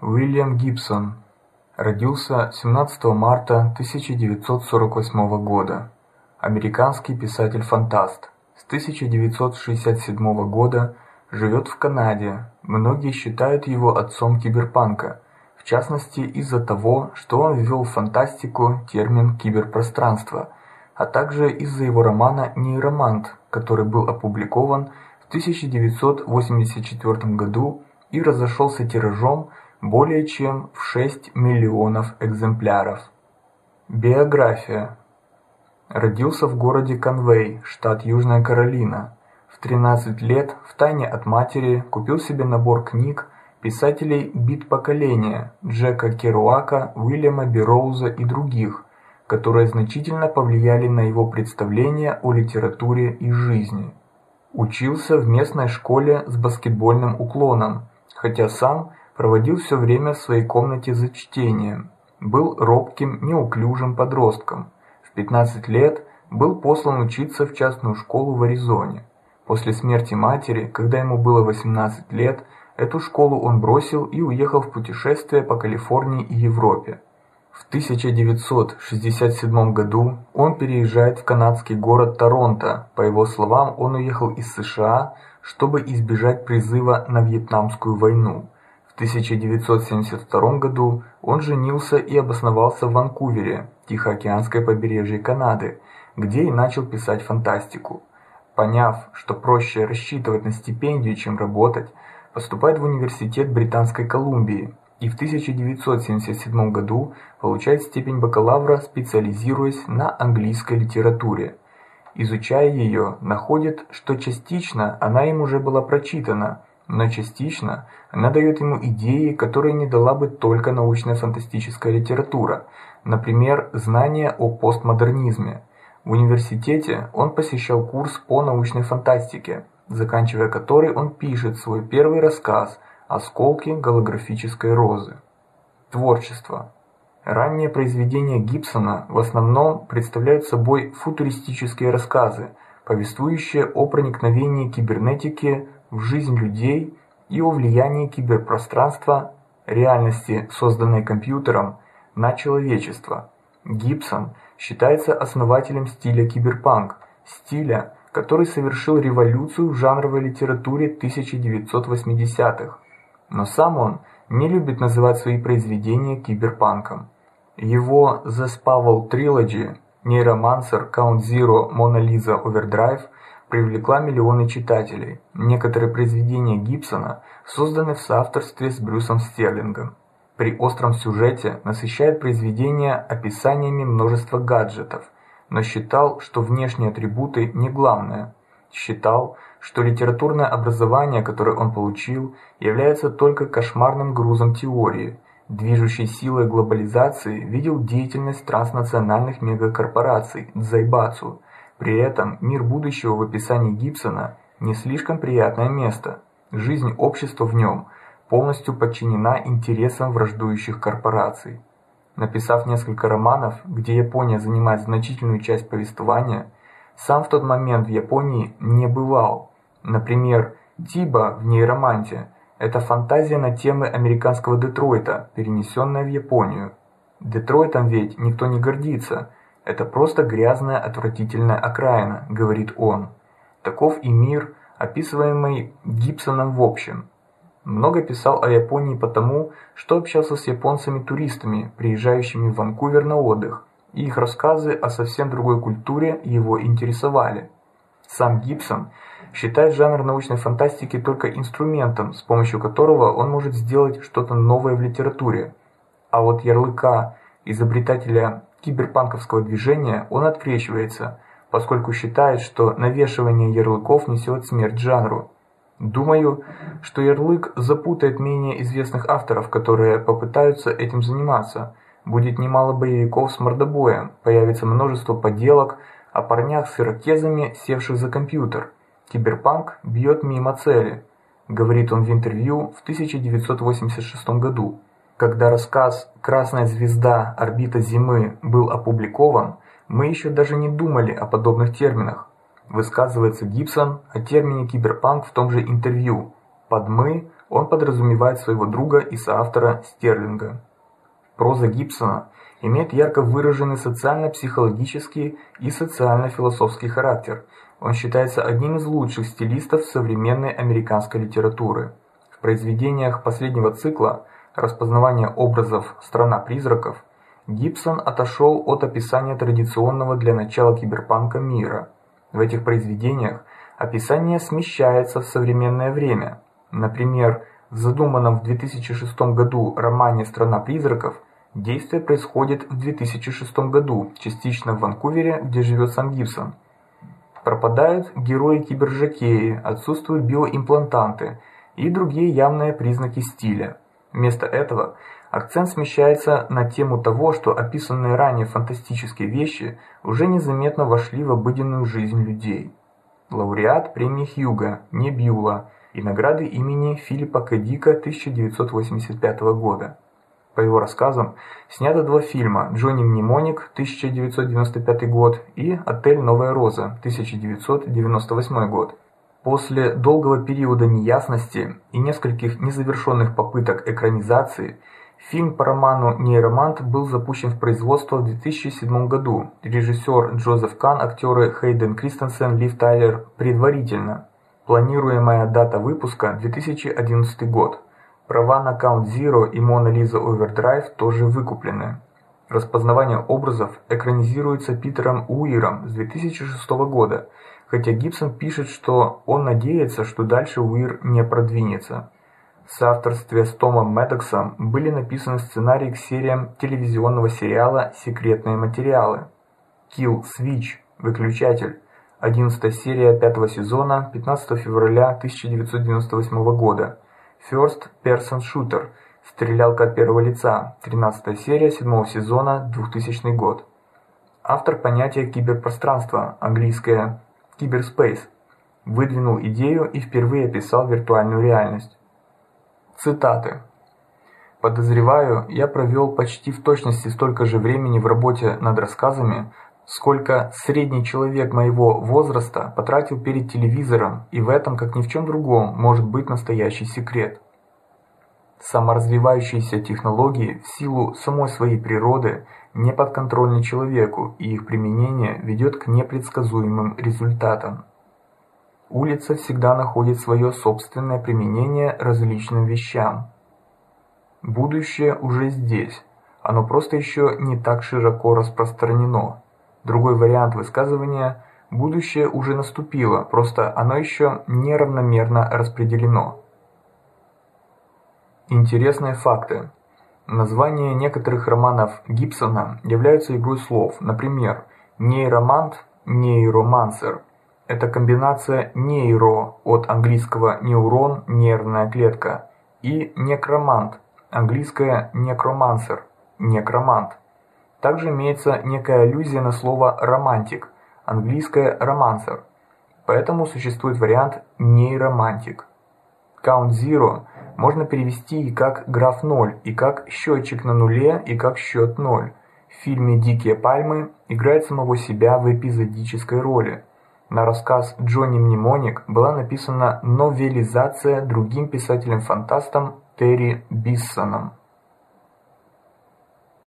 Уильям Гибсон родился 17 марта 1948 года. Американский писатель-фантаст. С 1967 года живет в Канаде. Многие считают его отцом киберпанка, в частности из-за того, что он ввел в фантастику термин киберпространство, а также из-за его романа Нейромант, который был опубликован в 1984 году и разошелся тиражом более чем в 6 миллионов экземпляров. Биография. Родился в городе Конвей, штат Южная Каролина. В 13 лет в тайне от матери купил себе набор книг писателей бит поколения Джека Керуака, Уильяма Берроуза и других, которые значительно повлияли на его представление о литературе и жизни. Учился в местной школе с баскетбольным уклоном, хотя сам проводил все время в своей комнате за чтением. Был робким, неуклюжим подростком. В 15 лет был послан учиться в частную школу в Аризоне. После смерти матери, когда ему было 18 лет, эту школу он бросил и уехал в путешествие по Калифорнии и Европе. В 1967 году он переезжает в канадский город Торонто. По его словам, он уехал из США, чтобы избежать призыва на Вьетнамскую войну. 1972 году он женился и обосновался в Ванкувере, Тихоокеанское побережье Канады, где и начал писать фантастику. Поняв, что проще рассчитывать на стипендию, чем работать, поступает в университет Британской Колумбии и в 1977 году получает степень бакалавра, специализируясь на английской литературе. Изучая ее, находит, что частично она им уже была прочитана, но частично она дает ему идеи, которые не дала бы только научная фантастическая литература, например, знания о постмодернизме. В университете он посещал курс по научной фантастике, заканчивая который он пишет свой первый рассказ «Осколки голографической розы». Творчество. Ранние произведения Гибсона в основном представляют собой футуристические рассказы, повествующие о проникновении кибернетики в жизнь людей и о влиянии киберпространства, реальности, созданной компьютером, на человечество. Гибсон считается основателем стиля киберпанк, стиля, который совершил революцию в жанровой литературе 1980-х. Но сам он не любит называть свои произведения киберпанком. Его The Spavel Trilogy, Neuromancer, Count Zero, Mona Lisa Overdrive привлекла миллионы читателей. Некоторые произведения Гибсона созданы в соавторстве с Брюсом Стерлингом. При остром сюжете насыщает произведение описаниями множества гаджетов, но считал, что внешние атрибуты не главное. Считал, что литературное образование, которое он получил, является только кошмарным грузом теории. Движущей силой глобализации видел деятельность транснациональных мегакорпораций Дзайбацу, при этом мир будущего в описании Гибсона не слишком приятное место. Жизнь общества в нем полностью подчинена интересам враждующих корпораций. Написав несколько романов, где Япония занимает значительную часть повествования, сам в тот момент в Японии не бывал. Например, Тиба в Нейроманте это фантазия на темы американского Детройта, перенесенная в Японию. Детройтом ведь никто не гордится, это просто грязная, отвратительная окраина, говорит он. Таков и мир, описываемый Гибсоном в общем. Много писал о Японии потому, что общался с японцами-туристами, приезжающими в Ванкувер на отдых, и их рассказы о совсем другой культуре его интересовали. Сам Гибсон считает жанр научной фантастики только инструментом, с помощью которого он может сделать что-то новое в литературе. А вот ярлыка изобретателя киберпанковского движения он открещивается, поскольку считает, что навешивание ярлыков несет смерть жанру. Думаю, что ярлык запутает менее известных авторов, которые попытаются этим заниматься. Будет немало боевиков с мордобоем, появится множество поделок о парнях с ирокезами, севших за компьютер. Киберпанк бьет мимо цели, говорит он в интервью в 1986 году. Когда рассказ Красная звезда. Орбита Земли был опубликован, мы еще даже не думали о подобных терминах. Высказывается Гибсон о термине киберпанк в том же интервью. Под мы он подразумевает своего друга и соавтора Стерлинга. Проза Гибсона имеет ярко выраженный социально-психологический и социально-философский характер. Он считается одним из лучших стилистов современной американской литературы. В произведениях последнего цикла Распознавание образов Страна призраков Гибсон отошел от описания традиционного для начала киберпанка мира. В этих произведениях описание смещается в современное время. Например, в задуманном в 2006 году романе Страна призраков Действие происходит в 2006 году, частично в Ванкувере, где живет сам Гибсон. Пропадают герои-кибержакеи, отсутствуют биоимплантанты и другие явные признаки стиля. Вместо этого акцент смещается на тему того, что описанные ранее фантастические вещи уже незаметно вошли в обыденную жизнь людей. Лауреат премии Хьюга, не и награды имени Филиппа К. Дика 1985 года. По его рассказам, снято два фильма: Джонни Мнемоник 1995 год и Отель Новая Роза 1998 год. После долгого периода неясности и нескольких незавершенных попыток экранизации, фильм по роману Нейромант был запущен в производство в 2007 году. Режиссер Джозеф Кан, актеры Хейден Кристенсен, Лив Тайлер предварительно. Планируемая дата выпуска 2011 год. Права на Count Zero и Mona Lisa Overdrive тоже выкуплены. Распознавание образов экранизируется Питером Уиром с 2006 года, хотя Гибсон пишет, что он надеется, что дальше Уир не продвинется. В соавторстве с Томом Медоксом были написаны сценарии к сериям телевизионного сериала Секретные материалы. Kill Switch Выключатель 11 серия 5 сезона 15 февраля 1998 года. First Person Shooter. Стрелялка от первого лица. 13 серия седьмого сезона, 2000 год. Автор понятия киберпространства, английское cyberspace, выдвинул идею и впервые описал виртуальную реальность. Цитаты. Подозреваю, я провел почти в точности столько же времени в работе над рассказами, сколько средний человек моего возраста потратил перед телевизором, и в этом, как ни в чем другом, может быть настоящий секрет. Саморазвивающиеся технологии в силу самой своей природы не подконтрольны человеку, и их применение ведет к непредсказуемым результатам. Улица всегда находит свое собственное применение различным вещам. Будущее уже здесь. Оно просто еще не так широко распространено. Другой вариант высказывания будущее уже наступило, просто оно еще неравномерно распределено. Интересные факты. Названия некоторых романов Гибсона являются игрой слов. Например, нейромант, нейромансер. Это комбинация нейро от английского нейрон нервная клетка и некромант, английское некромансер, некромант. Также имеется некая аллюзия на слово романтик, английское романсер. Поэтому существует вариант нейромантик. Count Zero можно перевести и как граф ноль, и как счетчик на нуле, и как счет ноль. В фильме Дикие пальмы играет самого себя в эпизодической роли. На рассказ Джонни Мнемоник была написана новелизация другим писателем-фантастом Терри Биссоном.